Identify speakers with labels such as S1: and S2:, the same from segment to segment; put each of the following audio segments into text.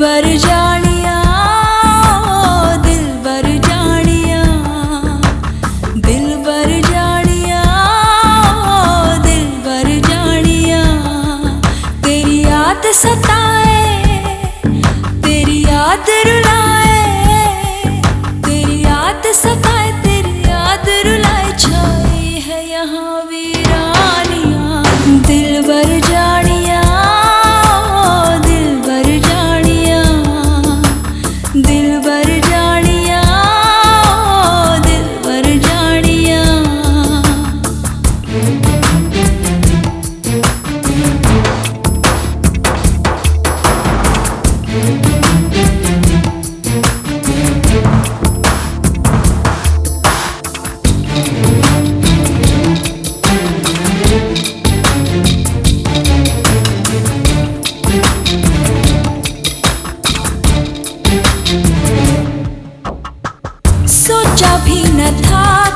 S1: वर्जाणि सोचा भी न था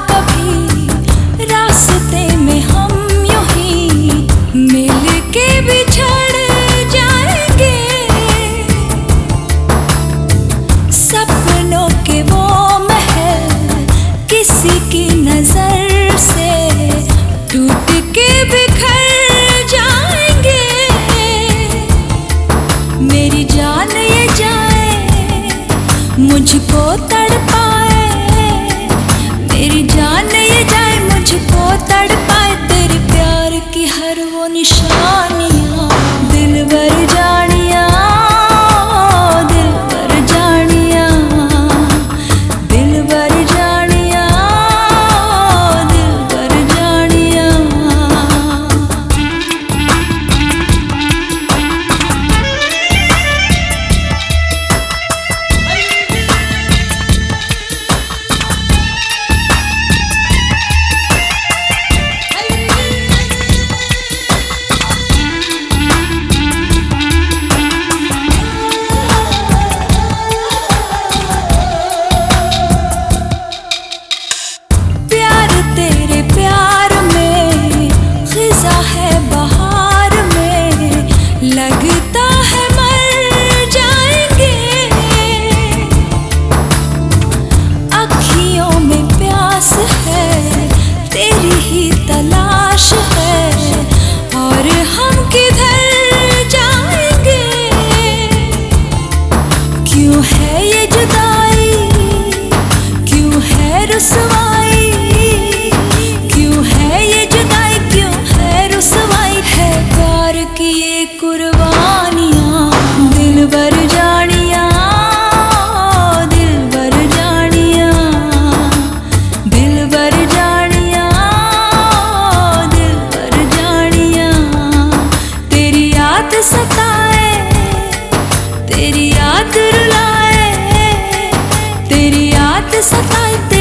S1: i disappointed